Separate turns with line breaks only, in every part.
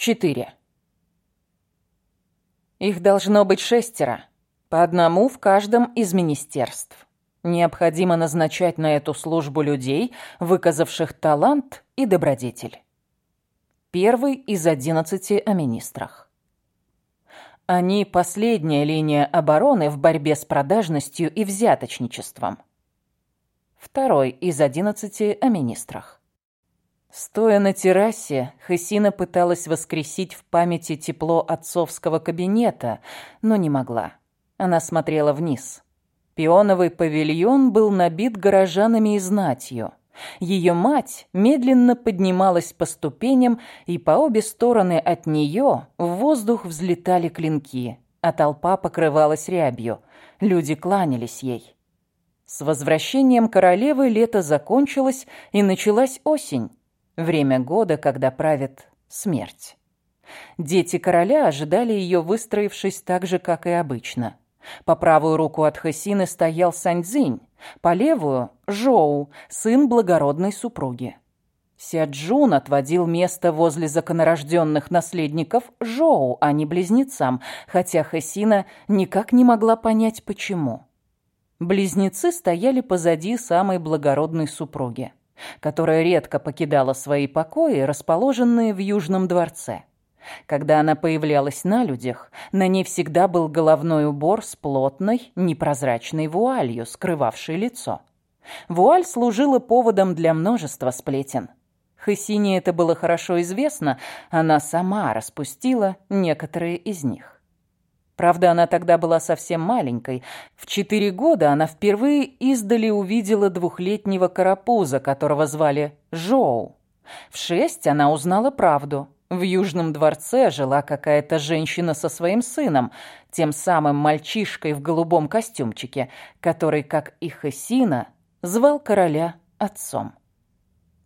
Четыре. Их должно быть шестеро, по одному в каждом из министерств. Необходимо назначать на эту службу людей, выказавших талант и добродетель. Первый из одиннадцати о министрах. Они – последняя линия обороны в борьбе с продажностью и взяточничеством. Второй из одиннадцати о министрах. Стоя на террасе, Хасина пыталась воскресить в памяти тепло отцовского кабинета, но не могла. Она смотрела вниз. Пионовый павильон был набит горожанами и знатью. Ее мать медленно поднималась по ступеням, и по обе стороны от нее в воздух взлетали клинки, а толпа покрывалась рябью. Люди кланялись ей. С возвращением королевы лето закончилось, и началась осень. Время года, когда правит смерть. Дети короля ожидали ее, выстроившись так же, как и обычно. По правую руку от Хасины стоял Саньцзинь, по левую – Жоу, сын благородной супруги. Сяджун отводил место возле законорожденных наследников Жоу, а не близнецам, хотя Хасина никак не могла понять, почему. Близнецы стояли позади самой благородной супруги которая редко покидала свои покои, расположенные в Южном дворце. Когда она появлялась на людях, на ней всегда был головной убор с плотной, непрозрачной вуалью, скрывавшей лицо. Вуаль служила поводом для множества сплетен. Хасине это было хорошо известно, она сама распустила некоторые из них. Правда, она тогда была совсем маленькой. В четыре года она впервые издали увидела двухлетнего карапуза, которого звали Жоу. В шесть она узнала правду. В Южном дворце жила какая-то женщина со своим сыном, тем самым мальчишкой в голубом костюмчике, который, как и Хасина, звал короля отцом.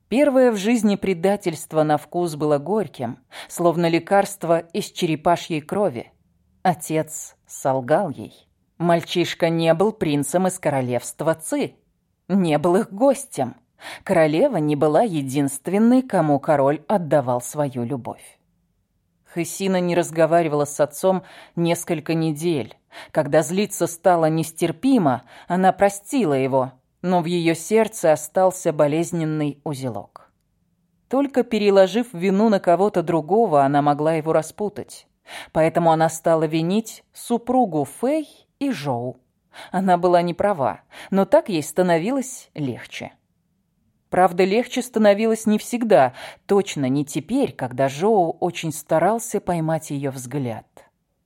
Первое в жизни предательство на вкус было горьким, словно лекарство из черепашьей крови. Отец солгал ей. Мальчишка не был принцем из королевства Ци, не был их гостем. Королева не была единственной, кому король отдавал свою любовь. Хысина не разговаривала с отцом несколько недель. Когда злиться стало нестерпимо, она простила его, но в ее сердце остался болезненный узелок. Только переложив вину на кого-то другого, она могла его распутать. Поэтому она стала винить супругу Фэй и Жоу. Она была не права, но так ей становилось легче. Правда, легче становилось не всегда, точно не теперь, когда Жоу очень старался поймать ее взгляд.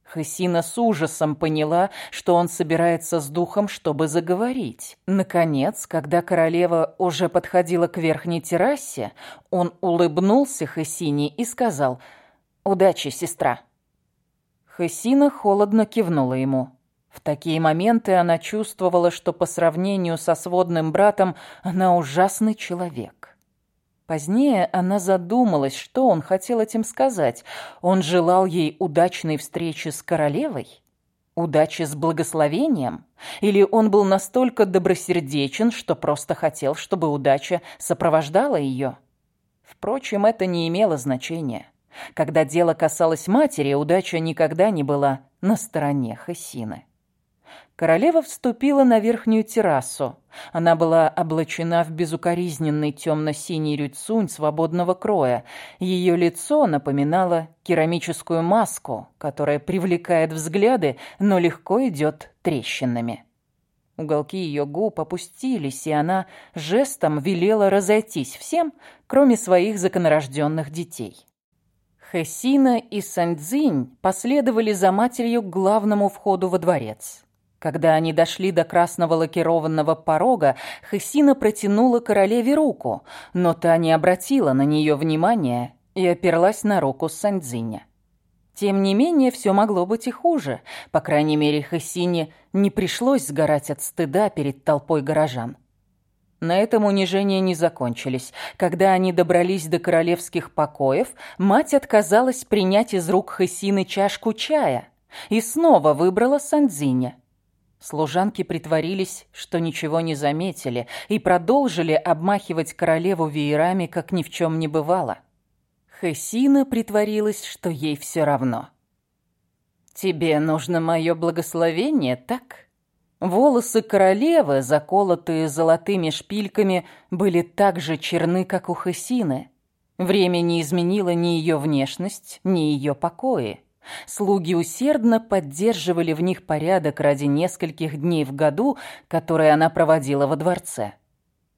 Хасина с ужасом поняла, что он собирается с духом, чтобы заговорить. Наконец, когда королева уже подходила к верхней террасе, он улыбнулся Хасине и сказал «Удачи, сестра». Хесина холодно кивнула ему. В такие моменты она чувствовала, что по сравнению со сводным братом она ужасный человек. Позднее она задумалась, что он хотел этим сказать. Он желал ей удачной встречи с королевой? Удачи с благословением? Или он был настолько добросердечен, что просто хотел, чтобы удача сопровождала ее? Впрочем, это не имело значения. Когда дело касалось матери, удача никогда не была на стороне Хасины. Королева вступила на верхнюю террасу. Она была облачена в безукоризненный темно-синий рюцунь свободного кроя. Ее лицо напоминало керамическую маску, которая привлекает взгляды, но легко идет трещинами. Уголки ее губ опустились, и она жестом велела разойтись всем, кроме своих законорожденных детей. Хэсина и Сандзинь последовали за матерью к главному входу во дворец. Когда они дошли до красного лакированного порога, Хэсина протянула королеве руку, но та не обратила на нее внимания и оперлась на руку Сандзиня. Тем не менее, все могло быть и хуже. По крайней мере, Хэсине не пришлось сгорать от стыда перед толпой горожан. На этом унижения не закончились. Когда они добрались до королевских покоев, мать отказалась принять из рук Хасины чашку чая и снова выбрала Сандзиня. Служанки притворились, что ничего не заметили, и продолжили обмахивать королеву веерами, как ни в чем не бывало. Хесина притворилась, что ей все равно. «Тебе нужно мое благословение, так?» Волосы королевы, заколотые золотыми шпильками, были так же черны, как у Хесины. Время не изменило ни ее внешность, ни ее покои. Слуги усердно поддерживали в них порядок ради нескольких дней в году, которые она проводила во дворце.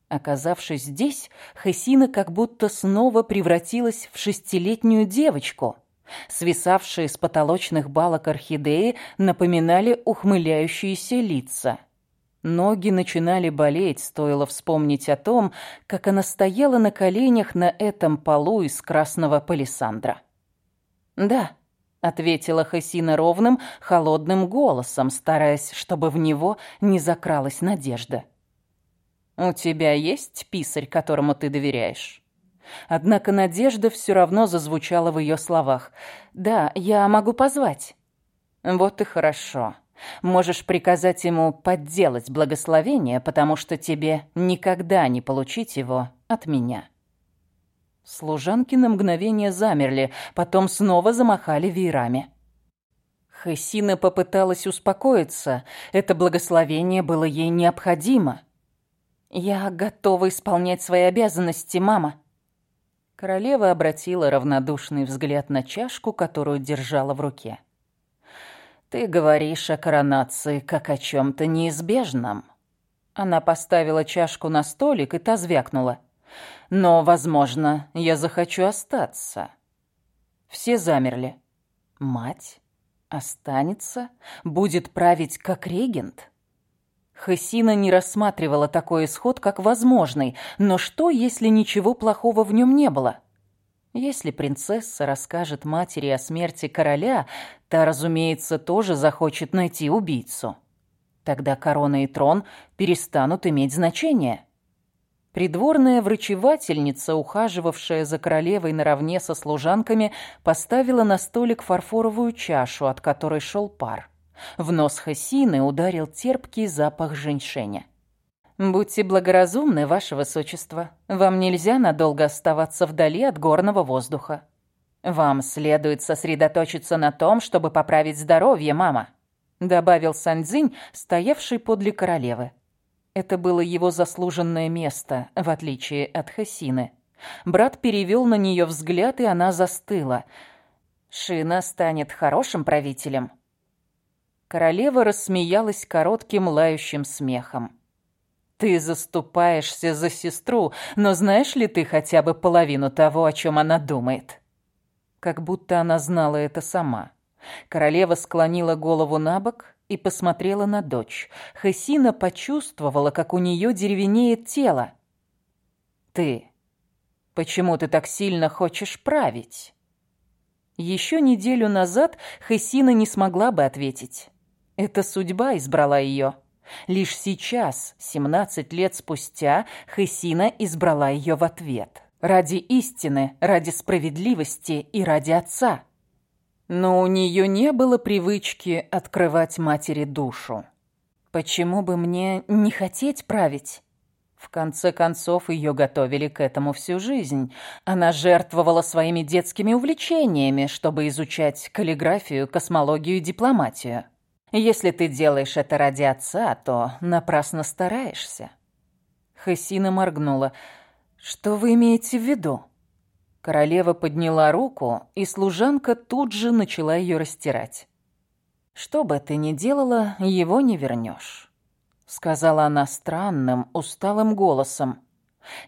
Оказавшись здесь, Хесина как будто снова превратилась в шестилетнюю девочку – Свисавшие с потолочных балок орхидеи напоминали ухмыляющиеся лица. Ноги начинали болеть, стоило вспомнить о том, как она стояла на коленях на этом полу из красного палисандра. «Да», — ответила Хасина ровным, холодным голосом, стараясь, чтобы в него не закралась надежда. «У тебя есть писарь, которому ты доверяешь?» Однако надежда все равно зазвучала в ее словах. «Да, я могу позвать». «Вот и хорошо. Можешь приказать ему подделать благословение, потому что тебе никогда не получить его от меня». Служанки на мгновение замерли, потом снова замахали веерами. Хессина попыталась успокоиться. Это благословение было ей необходимо. «Я готова исполнять свои обязанности, мама», Королева обратила равнодушный взгляд на чашку, которую держала в руке. «Ты говоришь о коронации как о чем-то неизбежном». Она поставила чашку на столик, и та звякнула. «Но, возможно, я захочу остаться». Все замерли. «Мать? Останется? Будет править как регент?» Хасина не рассматривала такой исход как возможный, но что, если ничего плохого в нем не было? Если принцесса расскажет матери о смерти короля, та, разумеется, тоже захочет найти убийцу. Тогда корона и трон перестанут иметь значение. Придворная врачевательница, ухаживавшая за королевой наравне со служанками, поставила на столик фарфоровую чашу, от которой шел пар. В нос Хасины ударил терпкий запах женьшеня. «Будьте благоразумны, ваше высочество. Вам нельзя надолго оставаться вдали от горного воздуха. Вам следует сосредоточиться на том, чтобы поправить здоровье, мама», добавил Саньцзинь, стоявший подле королевы. Это было его заслуженное место, в отличие от Хасины. Брат перевел на нее взгляд, и она застыла. «Шина станет хорошим правителем», Королева рассмеялась коротким лающим смехом. «Ты заступаешься за сестру, но знаешь ли ты хотя бы половину того, о чем она думает?» Как будто она знала это сама. Королева склонила голову на бок и посмотрела на дочь. Хесина почувствовала, как у нее деревенеет тело. «Ты, почему ты так сильно хочешь править?» Еще неделю назад Хесина не смогла бы ответить. Эта судьба избрала ее. Лишь сейчас, 17 лет спустя, Хесина избрала ее в ответ. Ради истины, ради справедливости и ради отца. Но у нее не было привычки открывать матери душу. Почему бы мне не хотеть править? В конце концов, ее готовили к этому всю жизнь. Она жертвовала своими детскими увлечениями, чтобы изучать каллиграфию, космологию и дипломатию. Если ты делаешь это ради отца, то напрасно стараешься». Хасина моргнула. «Что вы имеете в виду?» Королева подняла руку, и служанка тут же начала ее растирать. «Что бы ты ни делала, его не вернешь», — сказала она странным, усталым голосом.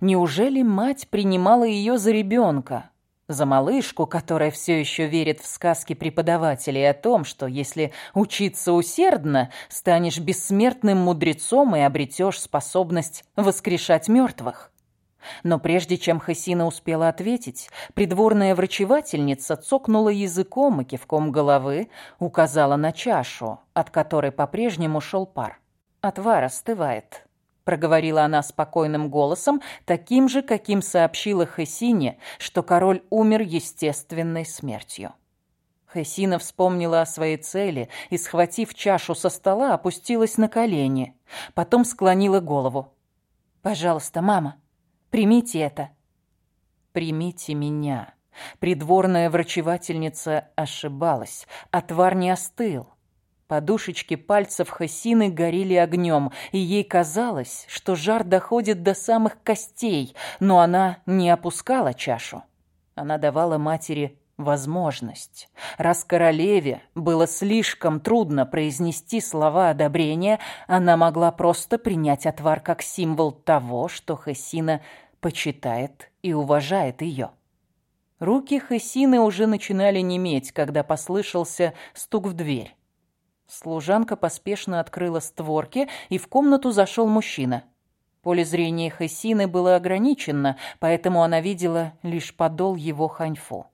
«Неужели мать принимала ее за ребенка?» За малышку, которая все еще верит в сказки преподавателей о том, что если учиться усердно, станешь бессмертным мудрецом и обретешь способность воскрешать мертвых. Но прежде чем Хасина успела ответить, придворная врачевательница цокнула языком и кивком головы указала на чашу, от которой по-прежнему шел пар. Отвар остывает проговорила она спокойным голосом, таким же, каким сообщила Хесине, что король умер естественной смертью. Хесина вспомнила о своей цели и, схватив чашу со стола, опустилась на колени. Потом склонила голову. «Пожалуйста, мама, примите это». «Примите меня», Придворная врачевательница ошибалась. Отвар не остыл. Подушечки пальцев Хасины горели огнем, и ей казалось, что жар доходит до самых костей, но она не опускала чашу. Она давала матери возможность. Раз королеве было слишком трудно произнести слова одобрения, она могла просто принять отвар как символ того, что Хасина почитает и уважает ее. Руки Хасины уже начинали неметь, когда послышался стук в дверь. Служанка поспешно открыла створки, и в комнату зашел мужчина. Поле зрения Хасины было ограничено, поэтому она видела лишь подол его ханьфу.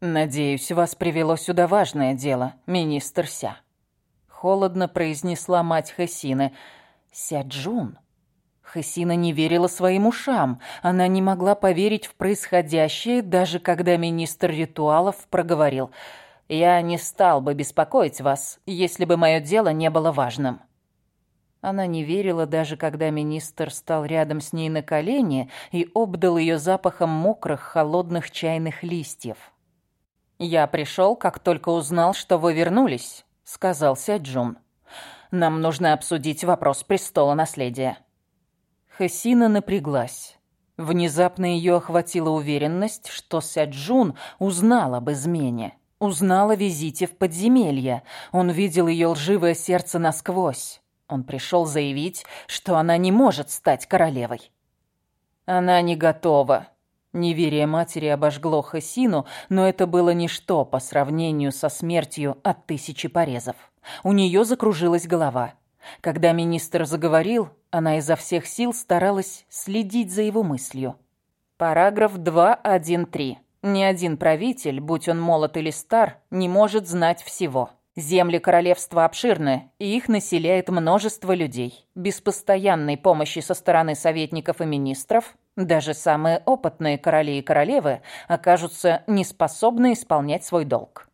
«Надеюсь, вас привело сюда важное дело, министр Ся». Холодно произнесла мать Хасины. «Сяджун». Хасина не верила своим ушам. Она не могла поверить в происходящее, даже когда министр ритуалов проговорил – я не стал бы беспокоить вас, если бы мое дело не было важным». Она не верила, даже когда министр стал рядом с ней на колени и обдал ее запахом мокрых, холодных чайных листьев. «Я пришел, как только узнал, что вы вернулись», — сказал Сяджун. «Нам нужно обсудить вопрос престола наследия». Хасина напряглась. Внезапно ее охватила уверенность, что Сяджун узнал об измене. Узнал о визите в подземелье. Он видел ее лживое сердце насквозь. Он пришел заявить, что она не может стать королевой. Она не готова. Неверие матери обожгло Хасину, но это было ничто по сравнению со смертью от тысячи порезов. У нее закружилась голова. Когда министр заговорил, она изо всех сил старалась следить за его мыслью. Параграф 2.1.3. Ни один правитель, будь он молод или стар, не может знать всего. Земли королевства обширны, и их населяет множество людей. Без постоянной помощи со стороны советников и министров даже самые опытные короли и королевы окажутся неспособны исполнять свой долг.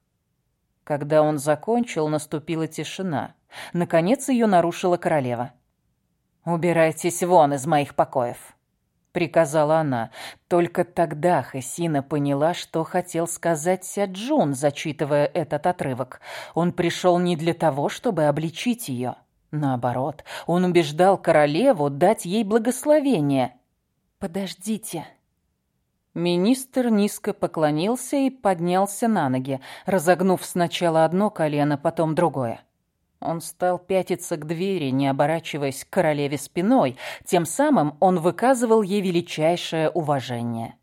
Когда он закончил, наступила тишина. Наконец ее нарушила королева. «Убирайтесь вон из моих покоев», — приказала она. Только тогда Хасина поняла, что хотел сказать Сяджун, зачитывая этот отрывок. Он пришел не для того, чтобы обличить ее. Наоборот, он убеждал королеву дать ей благословение. «Подождите». Министр низко поклонился и поднялся на ноги, разогнув сначала одно колено, потом другое. Он стал пятиться к двери, не оборачиваясь к королеве спиной. Тем самым он выказывал ей величайшее уважение.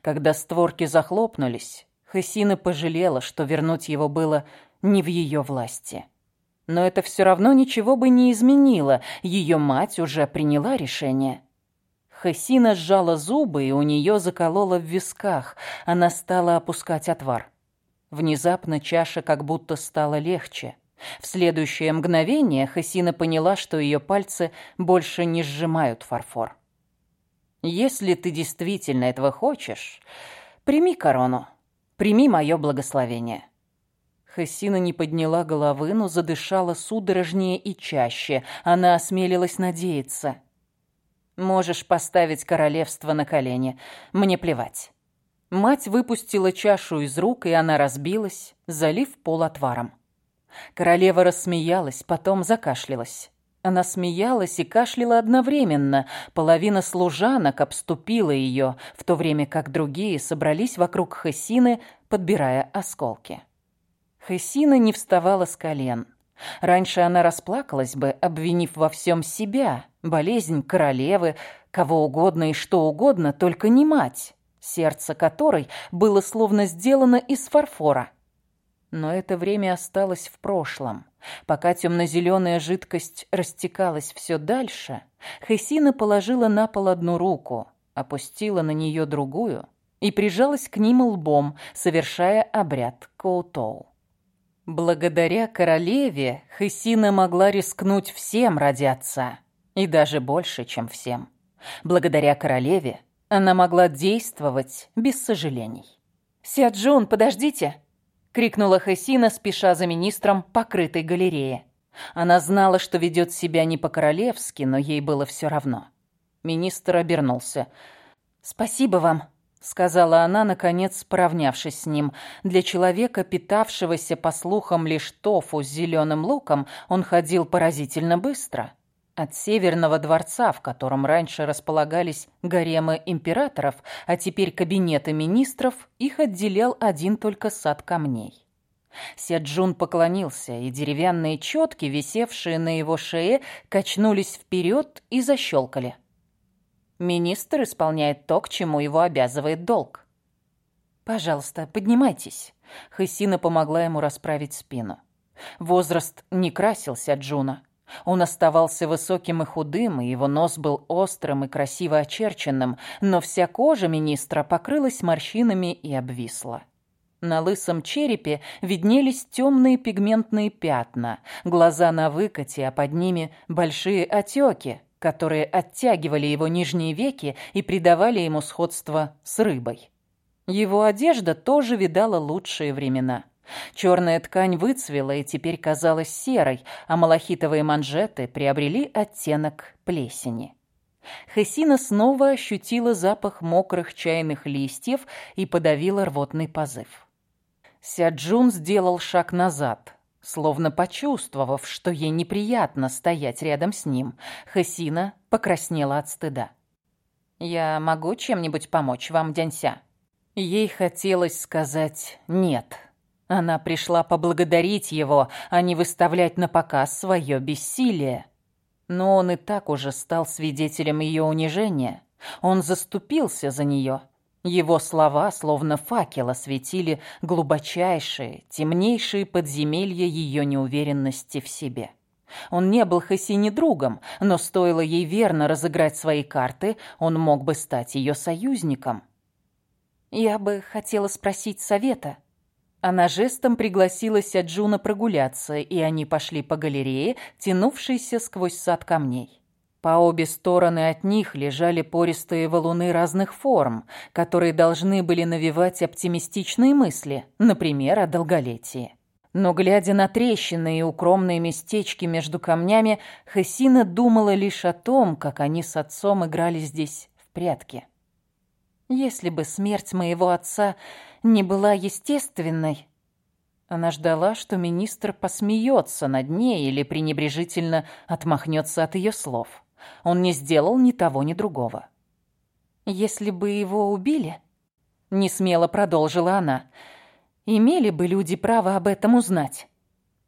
Когда створки захлопнулись, Хасина пожалела, что вернуть его было не в ее власти. Но это все равно ничего бы не изменило. Ее мать уже приняла решение. Хасина сжала зубы, и у нее заколола в висках. Она стала опускать отвар. Внезапно чаша как будто стала легче. В следующее мгновение Хасина поняла, что ее пальцы больше не сжимают фарфор. «Если ты действительно этого хочешь, прими корону, прими мое благословение». Хасина не подняла головы, но задышала судорожнее и чаще. Она осмелилась надеяться. «Можешь поставить королевство на колени. Мне плевать». Мать выпустила чашу из рук, и она разбилась, залив пол отваром. Королева рассмеялась, потом закашлялась. Она смеялась и кашляла одновременно. Половина служанок обступила ее, в то время как другие собрались вокруг Хасины, подбирая осколки. Хасина не вставала с колен. Раньше она расплакалась бы, обвинив во всем себя, болезнь королевы, кого угодно и что угодно, только не мать, сердце которой было словно сделано из фарфора. Но это время осталось в прошлом. Пока темно-зеленая жидкость растекалась все дальше, Хесина положила на пол одну руку, опустила на нее другую и прижалась к ним лбом, совершая обряд Коутоу. Благодаря королеве Хесина могла рискнуть всем ради отца, и даже больше, чем всем. Благодаря королеве она могла действовать без сожалений. «Сяджун, подождите!» Крикнула Хасина, спеша за министром покрытой галереи. Она знала, что ведет себя не по-королевски, но ей было все равно. Министр обернулся. «Спасибо вам», сказала она, наконец поравнявшись с ним. Для человека, питавшегося, по слухам, лишь тофу с зеленым луком, он ходил поразительно быстро. От северного дворца, в котором раньше располагались гаремы императоров, а теперь кабинеты министров, их отделял один только сад камней. Сяджун поклонился, и деревянные четки, висевшие на его шее, качнулись вперед и защелкали. Министр исполняет то, к чему его обязывает долг. «Пожалуйста, поднимайтесь». Хысина помогла ему расправить спину. Возраст не красился Джуна. Он оставался высоким и худым, и его нос был острым и красиво очерченным, но вся кожа министра покрылась морщинами и обвисла. На лысом черепе виднелись темные пигментные пятна, глаза на выкате, а под ними большие отеки, которые оттягивали его нижние веки и придавали ему сходство с рыбой. Его одежда тоже видала лучшие времена. Черная ткань выцвела и теперь казалась серой, а малахитовые манжеты приобрели оттенок плесени. Хесина снова ощутила запах мокрых чайных листьев и подавила рвотный позыв. Сяджун сделал шаг назад, словно почувствовав, что ей неприятно стоять рядом с ним. Хесина покраснела от стыда. «Я могу чем-нибудь помочь вам, Дянься?» Ей хотелось сказать «нет». Она пришла поблагодарить его, а не выставлять на показ свое бессилие. Но он и так уже стал свидетелем ее унижения. Он заступился за нее. Его слова, словно факел, осветили глубочайшие, темнейшие подземелья ее неуверенности в себе. Он не был Хасине другом, но стоило ей верно разыграть свои карты, он мог бы стать ее союзником. «Я бы хотела спросить совета», она жестом пригласила Сяджуна прогуляться, и они пошли по галерее, тянувшейся сквозь сад камней. По обе стороны от них лежали пористые валуны разных форм, которые должны были навевать оптимистичные мысли, например, о долголетии. Но, глядя на трещины и укромные местечки между камнями, Хасина думала лишь о том, как они с отцом играли здесь в прятки. Если бы смерть моего отца не была естественной... Она ждала, что министр посмеется над ней или пренебрежительно отмахнется от ее слов. Он не сделал ни того, ни другого. «Если бы его убили...» — несмело продолжила она. «Имели бы люди право об этом узнать?»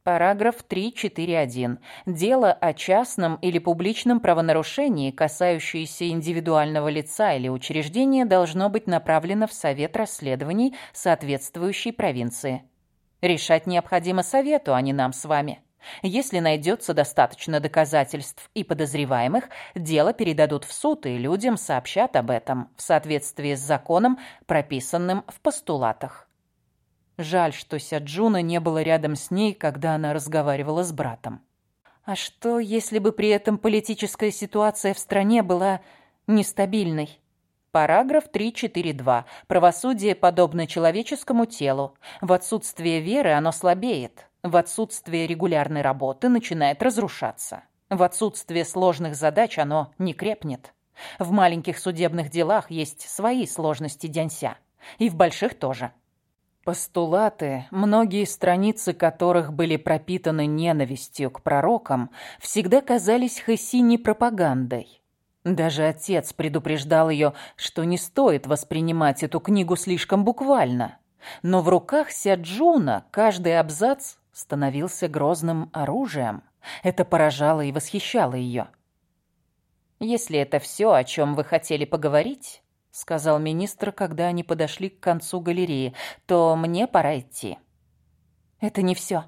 Параграф 3.4.1. Дело о частном или публичном правонарушении, касающееся индивидуального лица или учреждения, должно быть направлено в Совет расследований соответствующей провинции. Решать необходимо Совету, а не нам с вами. Если найдется достаточно доказательств и подозреваемых, дело передадут в суд, и людям сообщат об этом в соответствии с законом, прописанным в постулатах. Жаль, что Сяджуна не было рядом с ней, когда она разговаривала с братом. А что, если бы при этом политическая ситуация в стране была нестабильной? Параграф 3.4.2. Правосудие подобно человеческому телу. В отсутствие веры оно слабеет. В отсутствие регулярной работы начинает разрушаться. В отсутствие сложных задач оно не крепнет. В маленьких судебных делах есть свои сложности Дянься. И в больших тоже. Постулаты, многие страницы которых были пропитаны ненавистью к пророкам, всегда казались Хессине пропагандой. Даже отец предупреждал ее, что не стоит воспринимать эту книгу слишком буквально. Но в руках Сяджуна каждый абзац становился грозным оружием. Это поражало и восхищало ее. «Если это все, о чем вы хотели поговорить, сказал министр, когда они подошли к концу галереи, то мне пора идти. Это не все.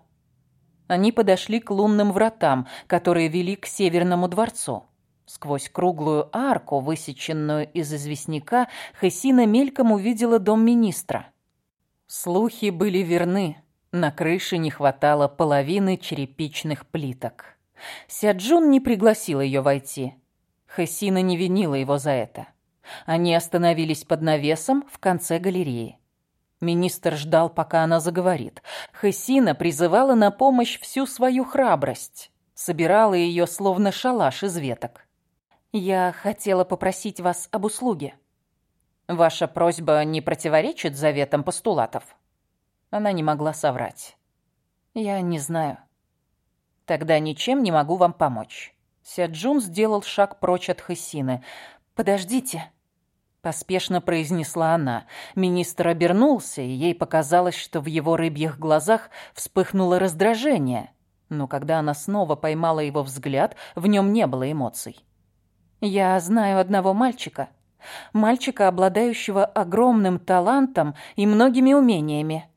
Они подошли к лунным вратам, которые вели к северному дворцу. Сквозь круглую арку, высеченную из известняка, Хесина мельком увидела дом министра. Слухи были верны. На крыше не хватало половины черепичных плиток. Сяджун не пригласил ее войти. Хесина не винила его за это. Они остановились под навесом в конце галереи. Министр ждал, пока она заговорит. Хессина призывала на помощь всю свою храбрость. Собирала ее, словно шалаш из веток. «Я хотела попросить вас об услуге». Ваша просьба не противоречит заветам постулатов? Она не могла соврать. Я не знаю. Тогда ничем не могу вам помочь. Сяджун сделал шаг прочь от Хасины. Подождите. Поспешно произнесла она. Министр обернулся, и ей показалось, что в его рыбьих глазах вспыхнуло раздражение. Но когда она снова поймала его взгляд, в нем не было эмоций. «Я знаю одного мальчика», Мальчика, обладающего огромным талантом и многими умениями.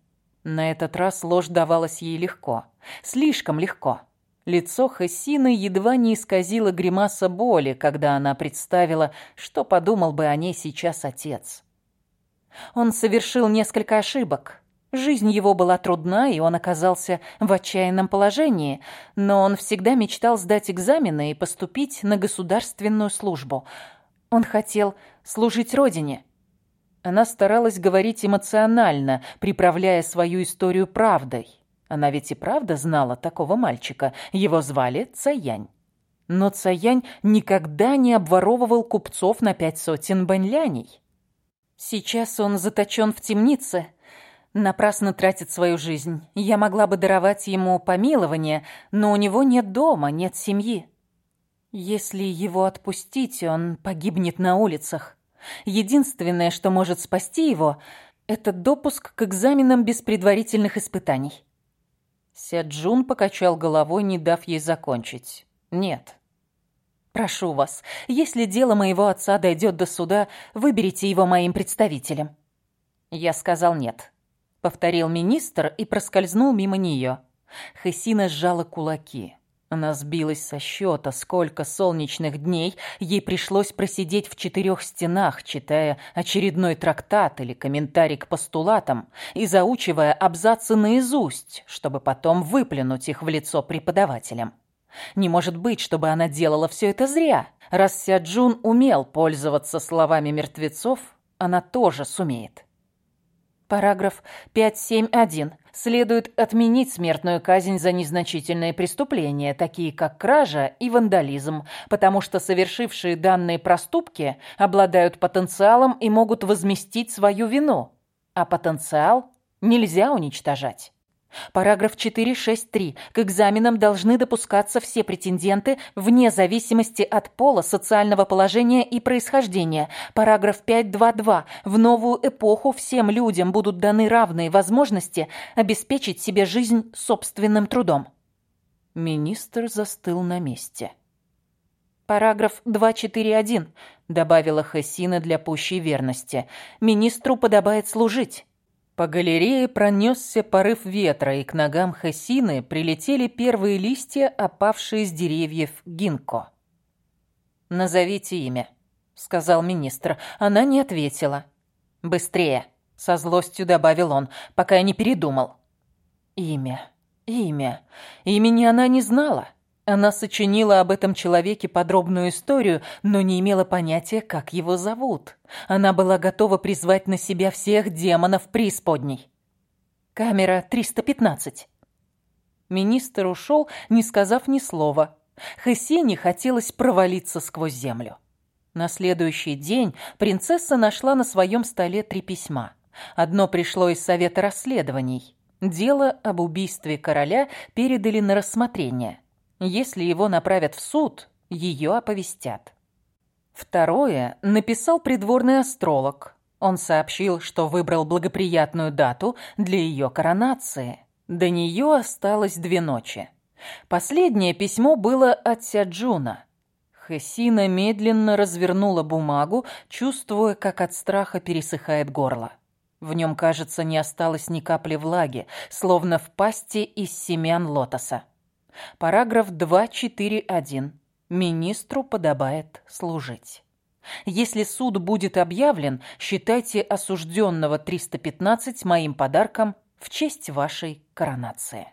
На этот раз ложь давалась ей легко. Слишком легко. Лицо Хессины едва не исказило гримаса боли, когда она представила, что подумал бы о ней сейчас отец. Он совершил несколько ошибок. Жизнь его была трудна, и он оказался в отчаянном положении, но он всегда мечтал сдать экзамены и поступить на государственную службу. Он хотел служить Родине. Она старалась говорить эмоционально, приправляя свою историю правдой. Она ведь и правда знала такого мальчика. Его звали Цаянь. Но Цаянь никогда не обворовывал купцов на пять сотен баньляней. Сейчас он заточен в темнице, напрасно тратит свою жизнь. Я могла бы даровать ему помилование, но у него нет дома, нет семьи. Если его отпустить, он погибнет на улицах. Единственное, что может спасти его, это допуск к экзаменам без предварительных испытаний. Сяджун покачал головой, не дав ей закончить. «Нет». «Прошу вас, если дело моего отца дойдет до суда, выберите его моим представителем». Я сказал «нет», — повторил министр и проскользнул мимо нее. Хесина сжала кулаки. Она сбилась со счета, сколько солнечных дней ей пришлось просидеть в четырех стенах, читая очередной трактат или комментарий к постулатам и заучивая абзацы наизусть, чтобы потом выплюнуть их в лицо преподавателям. Не может быть, чтобы она делала все это зря. Раз Сяджун умел пользоваться словами мертвецов, она тоже сумеет. Параграф 571 следует отменить смертную казнь за незначительные преступления, такие как кража и вандализм, потому что совершившие данные проступки обладают потенциалом и могут возместить свою вину, а потенциал нельзя уничтожать. Параграф 463. К экзаменам должны допускаться все претенденты вне зависимости от пола, социального положения и происхождения. Параграф 522. В новую эпоху всем людям будут даны равные возможности обеспечить себе жизнь собственным трудом. Министр застыл на месте. Параграф 241, добавила Хессина для пущей верности. Министру подобает служить. По галерее пронесся порыв ветра, и к ногам Хасины прилетели первые листья, опавшие с деревьев гинко. «Назовите имя», — сказал министр. Она не ответила. «Быстрее», — со злостью добавил он, пока я не передумал. «Имя, имя. Имени она не знала. Она сочинила об этом человеке подробную историю, но не имела понятия, как его зовут. Она была готова призвать на себя всех демонов преисподней. Камера 315. Министр ушел, не сказав ни слова. Хессене хотелось провалиться сквозь землю. На следующий день принцесса нашла на своем столе три письма. Одно пришло из Совета расследований. Дело об убийстве короля передали на рассмотрение. Если его направят в суд, ее оповестят. Второе написал придворный астролог. Он сообщил, что выбрал благоприятную дату для ее коронации. До нее осталось две ночи. Последнее письмо было от Сяджуна. Хесина медленно развернула бумагу, чувствуя, как от страха пересыхает горло. В нем, кажется, не осталось ни капли влаги, словно в пасти из семян лотоса. Параграф 2.4.1. Министру подобает служить. Если суд будет объявлен, считайте осужденного 315 моим подарком в честь вашей коронации.